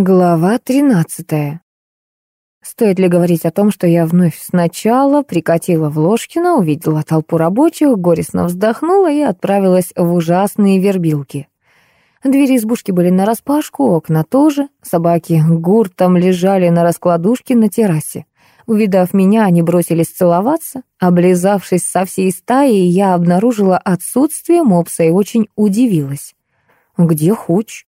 Глава тринадцатая. Стоит ли говорить о том, что я вновь сначала прикатила в Ложкино, увидела толпу рабочих, горестно вздохнула и отправилась в ужасные вербилки. Двери избушки были нараспашку, окна тоже, собаки гуртом лежали на раскладушке на террасе. Увидав меня, они бросились целоваться. Облизавшись со всей стаей, я обнаружила отсутствие мопса и очень удивилась. «Где Хуч?»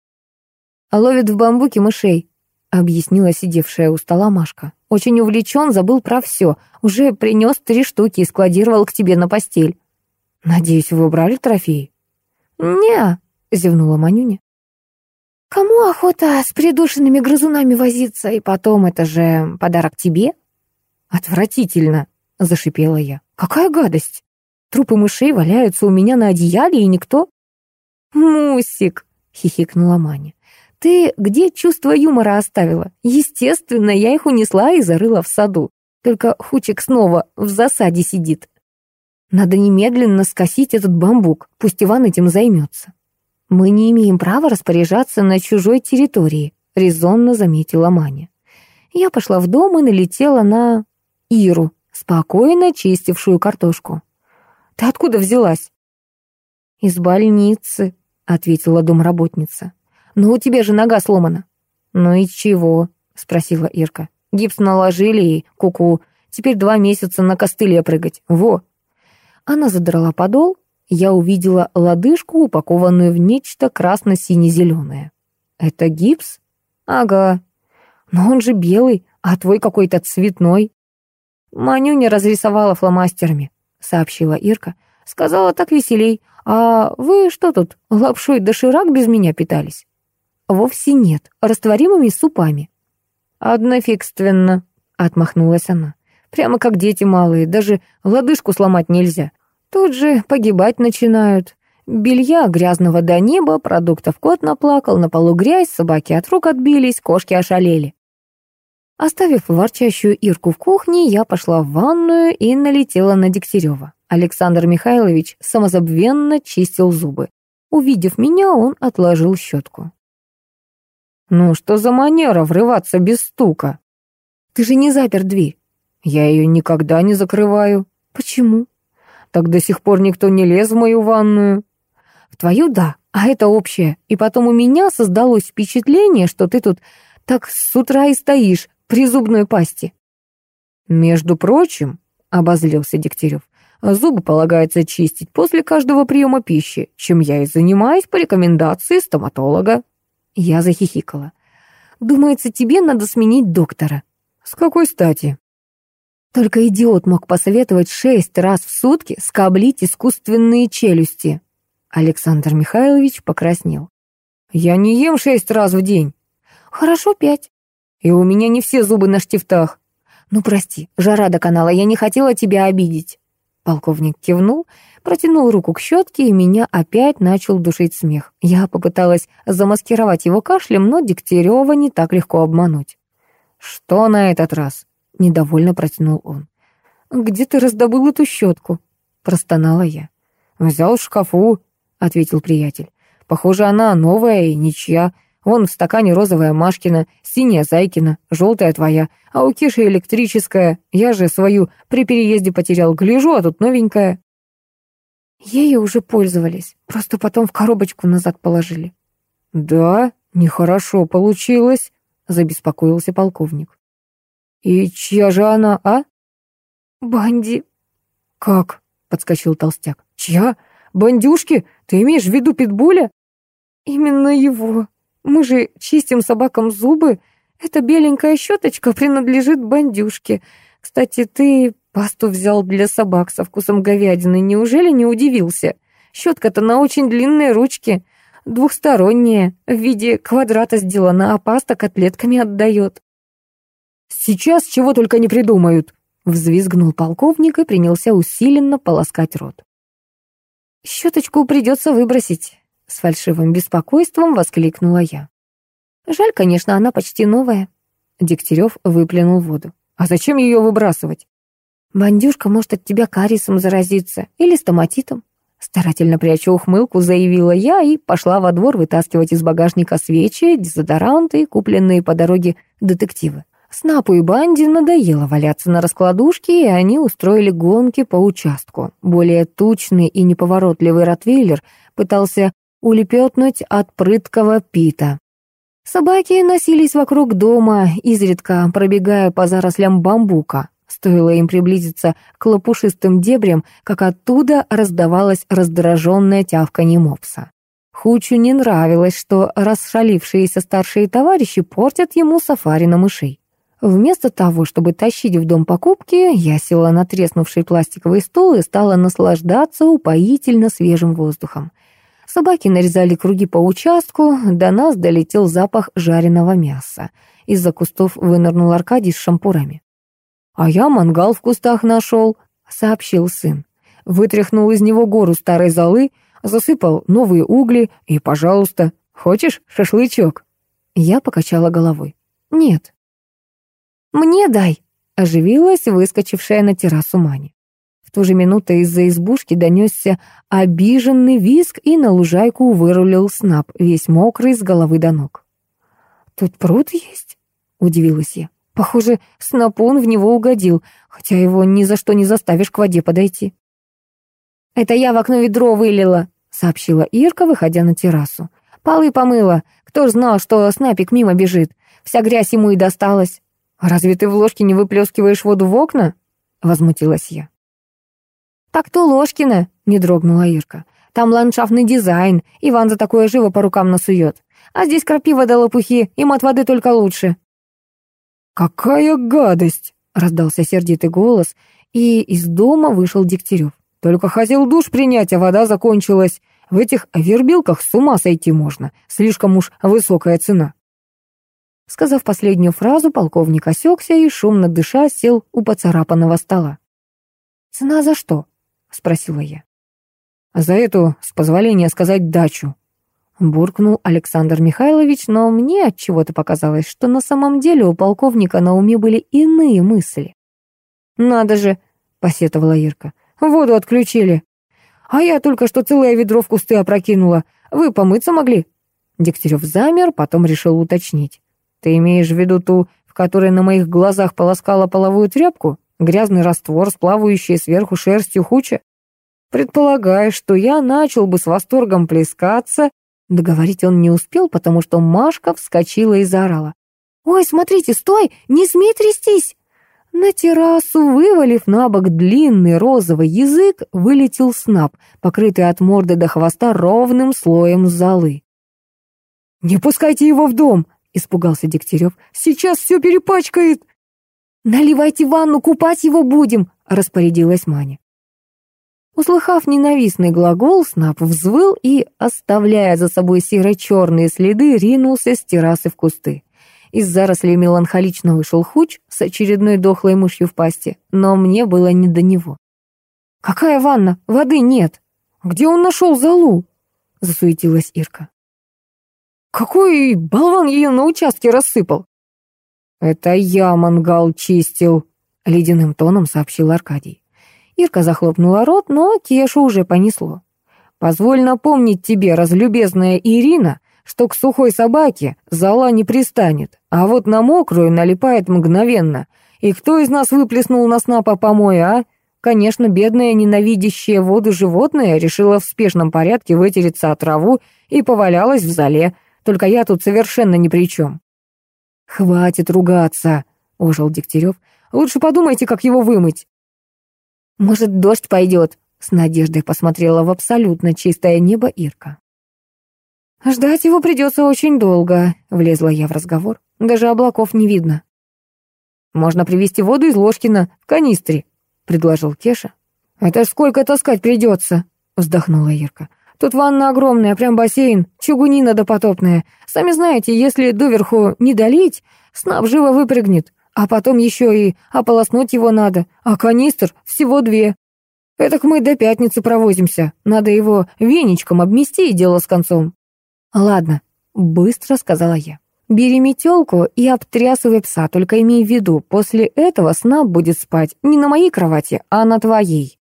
«Ловит в бамбуке мышей», — объяснила сидевшая у стола Машка. «Очень увлечен, забыл про все. Уже принес три штуки и складировал к тебе на постель». «Надеюсь, вы убрали трофеи?» «Не», — зевнула Манюня. «Кому охота с придушенными грызунами возиться, и потом это же подарок тебе?» «Отвратительно», — зашипела я. «Какая гадость! Трупы мышей валяются у меня на одеяле, и никто...» «Мусик», — хихикнула Маня. Ты где чувство юмора оставила? Естественно, я их унесла и зарыла в саду. Только Хучик снова в засаде сидит. Надо немедленно скосить этот бамбук, пусть Иван этим займется. Мы не имеем права распоряжаться на чужой территории, резонно заметила Маня. Я пошла в дом и налетела на Иру, спокойно чистившую картошку. «Ты откуда взялась?» «Из больницы», — ответила домработница. «Ну, у тебя же нога сломана». «Ну и чего?» — спросила Ирка. «Гипс наложили и куку. -ку. Теперь два месяца на костыле прыгать. Во!» Она задрала подол. Я увидела лодыжку, упакованную в нечто красно-сине-зеленое. «Это гипс?» «Ага. Но он же белый, а твой какой-то цветной». «Манюня разрисовала фломастерами», — сообщила Ирка. «Сказала, так веселей. А вы что тут, лапшой доширак без меня питались?» «Вовсе нет, растворимыми супами». «Однофигственно», — отмахнулась она. «Прямо как дети малые, даже лодыжку сломать нельзя. Тут же погибать начинают. Белья грязного до неба, продуктов кот наплакал, на полу грязь, собаки от рук отбились, кошки ошалели». Оставив ворчащую Ирку в кухне, я пошла в ванную и налетела на Дегтярева. Александр Михайлович самозабвенно чистил зубы. Увидев меня, он отложил щетку. «Ну что за манера врываться без стука?» «Ты же не запер дверь». «Я ее никогда не закрываю». «Почему?» «Так до сих пор никто не лез в мою ванную». «В твою — да, а это общее. И потом у меня создалось впечатление, что ты тут так с утра и стоишь при зубной пасти». «Между прочим», — обозлился Дегтярев, «зубы полагается чистить после каждого приема пищи, чем я и занимаюсь по рекомендации стоматолога». Я захихикала. «Думается, тебе надо сменить доктора». «С какой стати?» Только идиот мог посоветовать шесть раз в сутки скоблить искусственные челюсти. Александр Михайлович покраснел. «Я не ем шесть раз в день». «Хорошо, пять». «И у меня не все зубы на штифтах». «Ну, прости, жара до канала, я не хотела тебя обидеть». Полковник кивнул, протянул руку к щетке, и меня опять начал душить смех. Я попыталась замаскировать его кашлем, но Дегтярева не так легко обмануть. «Что на этот раз?» — недовольно протянул он. «Где ты раздобыл эту щетку?» — простонала я. «Взял в шкафу», — ответил приятель. «Похоже, она новая и ничья. Вон в стакане розовая Машкина, синяя Зайкина, желтая твоя, а у Киши электрическая. Я же свою при переезде потерял. Гляжу, а тут новенькая». Ею уже пользовались, просто потом в коробочку назад положили. «Да, нехорошо получилось», — забеспокоился полковник. «И чья же она, а?» «Банди». «Как?» — подскочил толстяк. «Чья? Бандюшки? Ты имеешь в виду питбуля?» «Именно его», мы же чистим собакам зубы. Эта беленькая щеточка принадлежит бандюшке. Кстати, ты пасту взял для собак со вкусом говядины. Неужели не удивился? Щетка-то на очень длинной ручке. Двухсторонняя, в виде квадрата сделана, а паста котлетками отдает. «Сейчас чего только не придумают», — взвизгнул полковник и принялся усиленно полоскать рот. «Щеточку придется выбросить. С фальшивым беспокойством воскликнула я. Жаль, конечно, она почти новая. Дегтярев выплюнул воду. А зачем ее выбрасывать? Бандюшка может от тебя кариесом заразиться или стоматитом. Старательно пряча ухмылку, заявила я и пошла во двор вытаскивать из багажника свечи, дезодоранты купленные по дороге детективы. Снапу и Банди надоело валяться на раскладушке, и они устроили гонки по участку. Более тучный и неповоротливый ротвейлер пытался улепетнуть от прыткого Пита. Собаки носились вокруг дома, изредка пробегая по зарослям бамбука. Стоило им приблизиться к лопушистым дебрям, как оттуда раздавалось раздраженное тявканье мопса. Хучу не нравилось, что расшалившиеся старшие товарищи портят ему сафари на мышей. Вместо того, чтобы тащить в дом покупки, я села на треснувший пластиковый стул и стала наслаждаться упоительно свежим воздухом. Собаки нарезали круги по участку, до нас долетел запах жареного мяса. Из-за кустов вынырнул Аркадий с шампурами. «А я мангал в кустах нашел», — сообщил сын. Вытряхнул из него гору старой золы, засыпал новые угли и, пожалуйста, хочешь шашлычок?» Я покачала головой. «Нет». «Мне дай», — оживилась выскочившая на террасу Маня. В ту же минуту из-за избушки донесся обиженный визг, и на лужайку вырулил снап, весь мокрый с головы до ног. «Тут пруд есть?» — удивилась я. Похоже, снапун в него угодил, хотя его ни за что не заставишь к воде подойти. «Это я в окно ведро вылила», — сообщила Ирка, выходя на террасу. «Полы помыла. Кто ж знал, что снапик мимо бежит? Вся грязь ему и досталась». «Разве ты в ложке не выплескиваешь воду в окна?» — возмутилась я. «Так то Ложкина», — не дрогнула Ирка. «Там ландшафтный дизайн, Иван за такое живо по рукам насует. А здесь крапива до лопухи, им от воды только лучше». «Какая гадость!» — раздался сердитый голос, и из дома вышел Дегтярев. «Только хотел душ принять, а вода закончилась. В этих вербилках с ума сойти можно. Слишком уж высокая цена». Сказав последнюю фразу, полковник осекся и, шумно дыша, сел у поцарапанного стола. «Цена за что?» — спросила я. «За эту, с позволения сказать, дачу», буркнул Александр Михайлович, но мне от чего-то показалось, что на самом деле у полковника на уме были иные мысли. «Надо же», — посетовала Ирка, — «воду отключили. А я только что целое ведро в кусты опрокинула. Вы помыться могли?» Дегтярев замер, потом решил уточнить. «Ты имеешь в виду ту, в которой на моих глазах полоскала половую тряпку? Грязный раствор, сплавающий сверху шерстью хуча? Предполагаю, что я начал бы с восторгом плескаться, Договорить он не успел, потому что Машка вскочила и заорала. «Ой, смотрите, стой! Не смей трястись!» На террасу, вывалив на бок длинный розовый язык, вылетел снап, покрытый от морды до хвоста ровным слоем золы. «Не пускайте его в дом!» — испугался Дегтярев. «Сейчас все перепачкает!» «Наливайте ванну, купать его будем!» — распорядилась Маня. Услыхав ненавистный глагол, Снап взвыл и, оставляя за собой серо-черные следы, ринулся с террасы в кусты. Из зарослей меланхолично вышел Хуч с очередной дохлой мышью в пасти, но мне было не до него. «Какая ванна? Воды нет! Где он нашел залу?» — засуетилась Ирка. «Какой болван ее на участке рассыпал?» «Это я мангал чистил», — ледяным тоном сообщил Аркадий. Ирка захлопнула рот, но Кешу уже понесло. «Позволь напомнить тебе, разлюбезная Ирина, что к сухой собаке зала не пристанет, а вот на мокрую налипает мгновенно. И кто из нас выплеснул на снапа помой, а? Конечно, бедная, ненавидящая воду животное решила в спешном порядке вытереться от траву и повалялась в зале. Только я тут совершенно ни при чем». «Хватит ругаться», — ожил Дегтярев. «Лучше подумайте, как его вымыть». «Может, дождь пойдет?» — с надеждой посмотрела в абсолютно чистое небо Ирка. «Ждать его придется очень долго», — влезла я в разговор. «Даже облаков не видно». «Можно привезти воду из Ложкина в канистре», — предложил Кеша. «Это ж сколько таскать придется», — вздохнула Ирка. «Тут ванна огромная, прям бассейн, чугунина допотопная. Сами знаете, если доверху не долить, снап живо выпрыгнет. А потом еще и ополоснуть его надо, а канистр всего две. Этак мы до пятницы провозимся. Надо его веничком обмести и дело с концом. Ладно, быстро сказала я. Бери метелку и обтрясывай пса, только имей в виду, после этого сна будет спать не на моей кровати, а на твоей.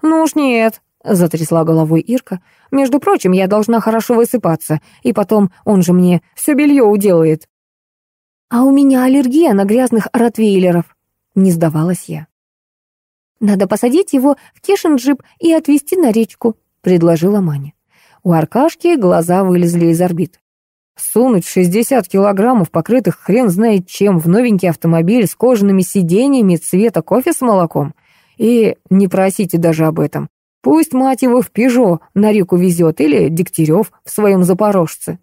Ну уж нет, — затрясла головой Ирка. «Между прочим, я должна хорошо высыпаться, и потом он же мне все белье уделает». «А у меня аллергия на грязных ротвейлеров», — не сдавалась я. «Надо посадить его в кешин джип и отвезти на речку», — предложила Маня. У Аркашки глаза вылезли из орбит. Сунуть 60 килограммов, покрытых хрен знает чем, в новенький автомобиль с кожаными сиденьями цвета кофе с молоком. И не просите даже об этом. Пусть мать его в Пежо на реку везет или Дегтярев в своем Запорожце.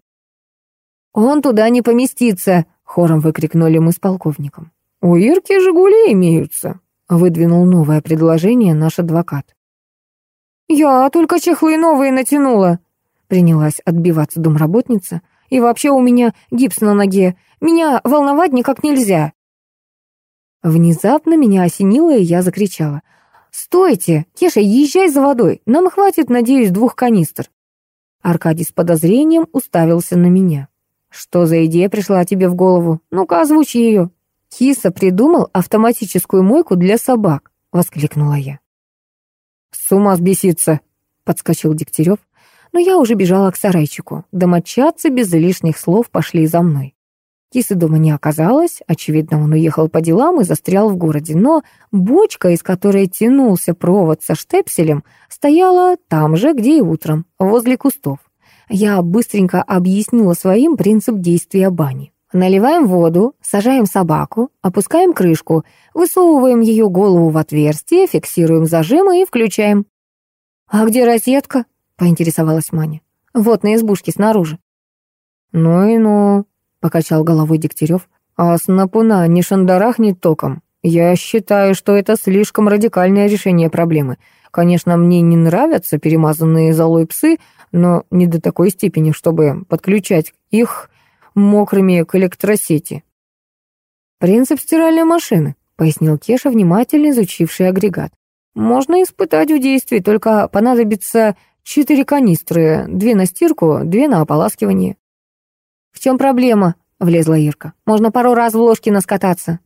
«Он туда не поместится!» — хором выкрикнули мы с полковником. «У Ирки «Жигули» имеются», — выдвинул новое предложение наш адвокат. «Я только чехлы новые натянула», — принялась отбиваться домработница. «И вообще у меня гипс на ноге. Меня волновать никак нельзя». Внезапно меня осенило, и я закричала. «Стойте! Кеша, езжай за водой. Нам хватит, надеюсь, двух канистр». Аркадий с подозрением уставился на меня. «Что за идея пришла тебе в голову? Ну-ка, озвучи ее». «Киса придумал автоматическую мойку для собак», — воскликнула я. «С ума сбеситься», — подскочил Дегтярев. Но я уже бежала к сарайчику. Домочадцы без лишних слов пошли за мной. Кисы дома не оказалось, очевидно, он уехал по делам и застрял в городе, но бочка, из которой тянулся провод со штепселем, стояла там же, где и утром, возле кустов. Я быстренько объяснила своим принцип действия бани. Наливаем воду, сажаем собаку, опускаем крышку, высовываем ее голову в отверстие, фиксируем зажимы и включаем. «А где розетка?» — поинтересовалась Маня. «Вот на избушке снаружи». «Ну и ну», покачал головой Дегтярев. «А снапуна не шандарахнет током? Я считаю, что это слишком радикальное решение проблемы. Конечно, мне не нравятся перемазанные золой псы, но не до такой степени, чтобы подключать их мокрыми к электросети». «Принцип стиральной машины», — пояснил Кеша, внимательно изучивший агрегат. «Можно испытать в действии, только понадобится четыре канистры, две на стирку, две на ополаскивание». «В чем проблема?» — влезла Ирка. «Можно пару раз в ложке наскататься».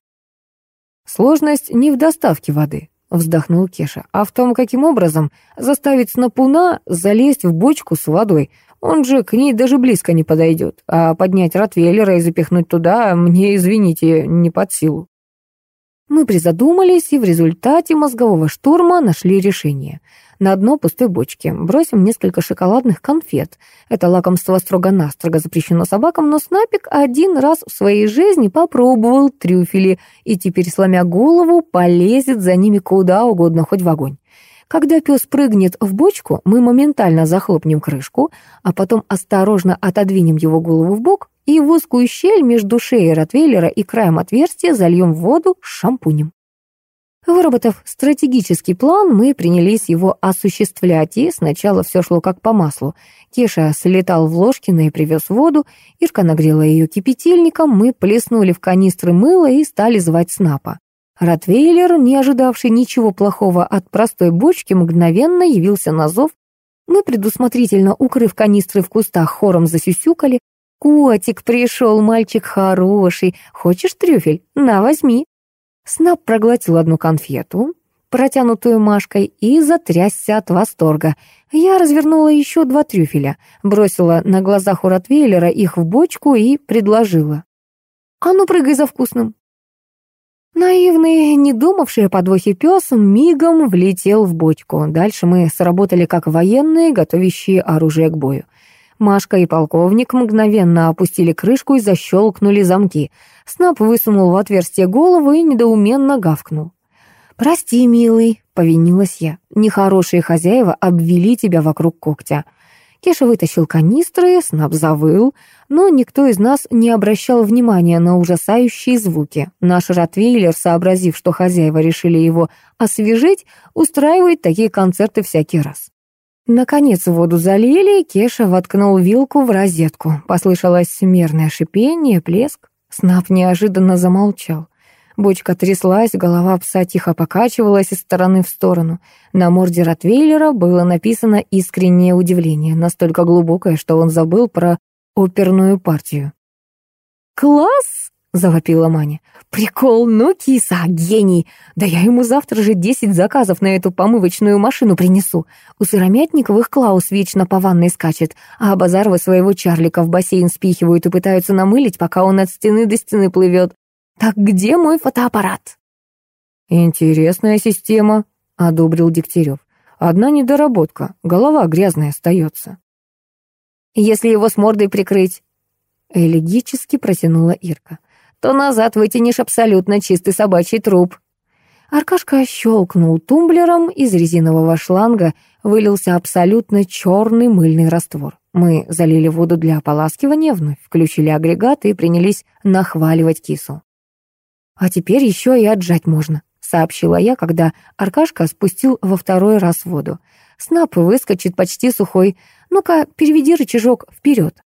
«Сложность не в доставке воды», — вздохнул Кеша, «а в том, каким образом заставить снапуна залезть в бочку с водой. Он же к ней даже близко не подойдет, а поднять ротвейлера и запихнуть туда мне, извините, не под силу». Мы призадумались и в результате мозгового штурма нашли решение — на дно пустой бочки бросим несколько шоколадных конфет. Это лакомство строго-настрого запрещено собакам, но Снапик один раз в своей жизни попробовал трюфели и теперь, сломя голову, полезет за ними куда угодно, хоть в огонь. Когда пес прыгнет в бочку, мы моментально захлопнем крышку, а потом осторожно отодвинем его голову в бок и в узкую щель между шеей Ротвейлера и краем отверстия зальем воду шампунем. Выработав стратегический план, мы принялись его осуществлять, и сначала все шло как по маслу. Кеша слетал в Ложкино и привез воду, Ирка нагрела ее кипятильником, мы плеснули в канистры мыла и стали звать снапа. Ротвейлер, не ожидавший ничего плохого от простой бочки, мгновенно явился на зов. Мы, предусмотрительно укрыв канистры в кустах, хором засюсюкали. «Котик пришел, мальчик хороший. Хочешь трюфель? На, возьми». Снап проглотил одну конфету, протянутую Машкой, и затрясся от восторга. Я развернула еще два трюфеля, бросила на глазах у Ротвейлера их в бочку и предложила. «А ну, прыгай за вкусным!» Наивный, не думавший о подвохе пес, мигом влетел в бочку. Дальше мы сработали как военные, готовящие оружие к бою. Машка и полковник мгновенно опустили крышку и защелкнули замки. Снап высунул в отверстие голову и недоуменно гавкнул. «Прости, милый», — повинилась я. «Нехорошие хозяева обвели тебя вокруг когтя». Кеша вытащил канистры, Снап завыл, но никто из нас не обращал внимания на ужасающие звуки. Наш ротвейлер, сообразив, что хозяева решили его освежить, устраивает такие концерты всякий раз. Наконец воду залили, Кеша воткнул вилку в розетку. Послышалось мерное шипение, плеск. Снап неожиданно замолчал. Бочка тряслась, голова пса тихо покачивалась из стороны в сторону. На морде Ротвейлера было написано искреннее удивление, настолько глубокое, что он забыл про оперную партию. «Класс!» — завопила Маня. «Прикол, ну, киса, гений! Да я ему завтра же десять заказов на эту помывочную машину принесу. У Сыромятниковых Клаус вечно по ванной скачет, а Базаровы своего Чарлика в бассейн спихивают и пытаются намылить, пока он от стены до стены плывет. Так где мой фотоаппарат?» «Интересная система», — одобрил Дегтярев. «Одна недоработка, голова грязная остается». «Если его с мордой прикрыть», — элегически протянула Ирка то назад вытянешь абсолютно чистый собачий труп». Аркашка щелкнул тумблером, из резинового шланга вылился абсолютно черный мыльный раствор. Мы залили воду для ополаскивания, вновь включили агрегат и принялись нахваливать кису. «А теперь еще и отжать можно», — сообщила я, когда Аркашка спустил во второй раз воду. «Снап выскочит почти сухой. Ну-ка, переведи рычажок вперед».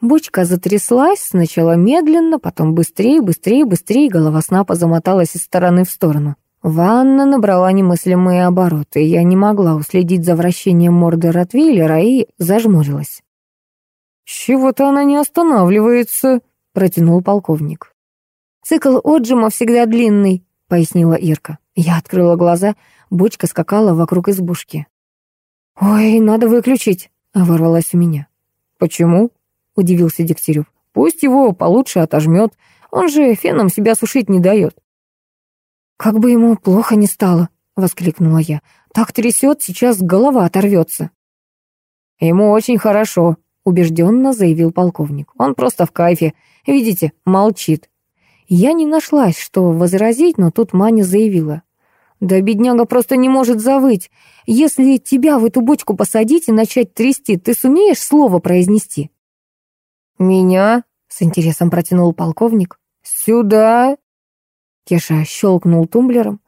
Бочка затряслась, сначала медленно, потом быстрее, быстрее, быстрее, голова снапа замоталась из стороны в сторону. Ванна набрала немыслимые обороты, я не могла уследить за вращением морды Ротвейлера и зажмурилась. «Чего-то она не останавливается», — протянул полковник. «Цикл отжима всегда длинный», — пояснила Ирка. Я открыла глаза, бочка скакала вокруг избушки. «Ой, надо выключить», — вырвалась у меня. «Почему?» Удивился Дегтярев. «Пусть его получше отожмет, он же феном себя сушить не дает». «Как бы ему плохо не стало», — воскликнула я. «Так трясет, сейчас голова оторвется». «Ему очень хорошо», — убежденно заявил полковник. «Он просто в кайфе. Видите, молчит». Я не нашлась, что возразить, но тут Маня заявила. «Да бедняга просто не может завыть. Если тебя в эту бочку посадить и начать трясти, ты сумеешь слово произнести?» «Меня?» — с интересом протянул полковник. «Сюда!» Кеша щелкнул тумблером.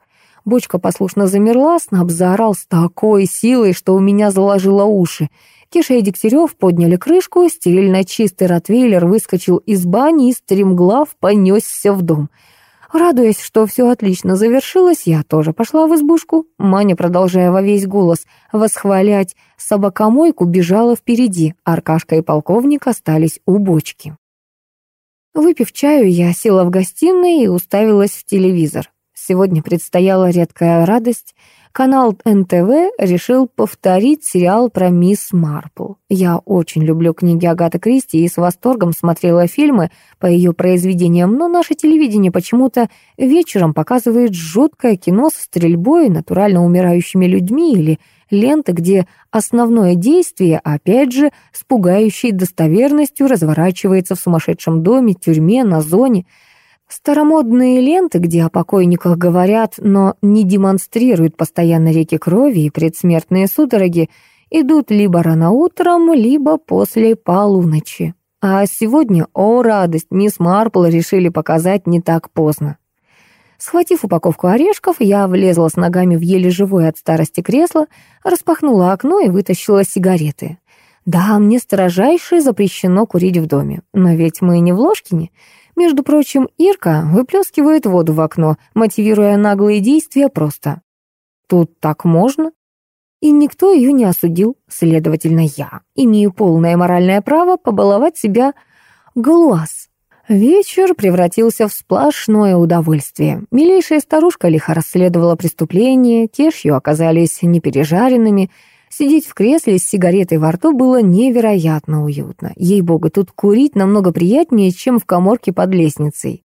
Бочка послушно замерла, Снаб заорал с такой силой, что у меня заложило уши. Кеша и Дегтярев подняли крышку, стерильно чистый ротвейлер выскочил из бани и стремглав понесся в дом — Радуясь, что все отлично завершилось, я тоже пошла в избушку. Маня, продолжая во весь голос восхвалять собакомойку, бежала впереди. Аркашка и полковник остались у бочки. Выпив чаю, я села в гостиной и уставилась в телевизор. Сегодня предстояла редкая радость — канал НТВ решил повторить сериал про мисс Марпл. Я очень люблю книги Агаты Кристи и с восторгом смотрела фильмы по ее произведениям, но наше телевидение почему-то вечером показывает жуткое кино со стрельбой, натурально умирающими людьми или ленты, где основное действие, опять же, с пугающей достоверностью разворачивается в сумасшедшем доме, тюрьме, на зоне — Старомодные ленты, где о покойниках говорят, но не демонстрируют постоянно реки крови и предсмертные судороги, идут либо рано утром, либо после полуночи. А сегодня, о радость, мисс Марпл решили показать не так поздно. Схватив упаковку орешков, я влезла с ногами в еле живое от старости кресло, распахнула окно и вытащила сигареты. Да, мне строжайше запрещено курить в доме, но ведь мы не в Ложкине — между прочим, Ирка выплескивает воду в окно, мотивируя наглые действия просто. Тут так можно? И никто ее не осудил, следовательно, я имею полное моральное право побаловать себя глаз. Вечер превратился в сплошное удовольствие. Милейшая старушка лихо расследовала преступление, кешью оказались непережаренными, Сидеть в кресле с сигаретой во рту было невероятно уютно. Ей-богу, тут курить намного приятнее, чем в коморке под лестницей.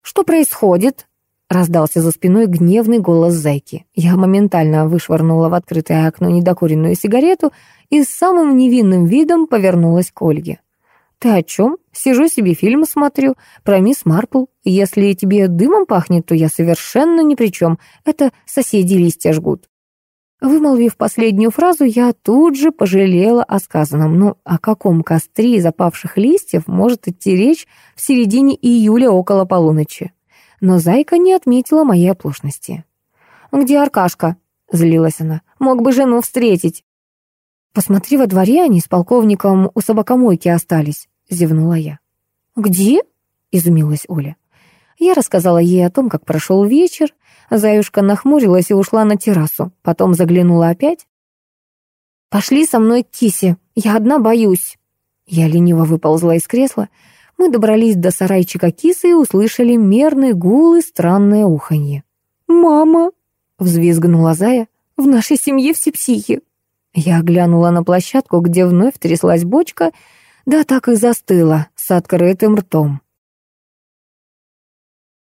«Что происходит?» — раздался за спиной гневный голос зайки. Я моментально вышвырнула в открытое окно недокуренную сигарету и с самым невинным видом повернулась к Ольге. «Ты о чем? Сижу себе фильм смотрю про мисс Марпл. Если тебе дымом пахнет, то я совершенно ни при чем. Это соседи листья жгут». Вымолвив последнюю фразу, я тут же пожалела о сказанном. Ну, о каком костре из опавших листьев может идти речь в середине июля около полуночи? Но зайка не отметила моей оплошности. «Где Аркашка?» — злилась она. «Мог бы жену встретить». «Посмотри, во дворе они с полковником у собакомойки остались», — зевнула я. «Где?» — изумилась Оля. Я рассказала ей о том, как прошел вечер, Заюшка нахмурилась и ушла на террасу. Потом заглянула опять. «Пошли со мной к кисе, я одна боюсь». Я лениво выползла из кресла. Мы добрались до сарайчика кисы и услышали мерный гул и странное уханье. «Мама!» — взвизгнула Зая. «В нашей семье все психи!» Я глянула на площадку, где вновь тряслась бочка, да так и застыла с открытым ртом.